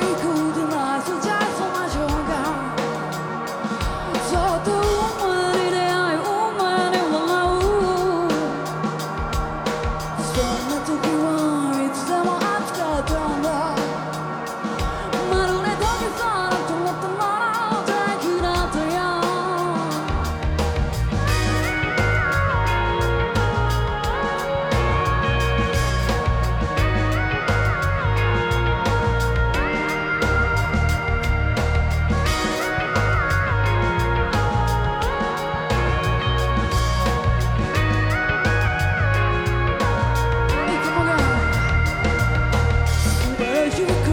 trickle you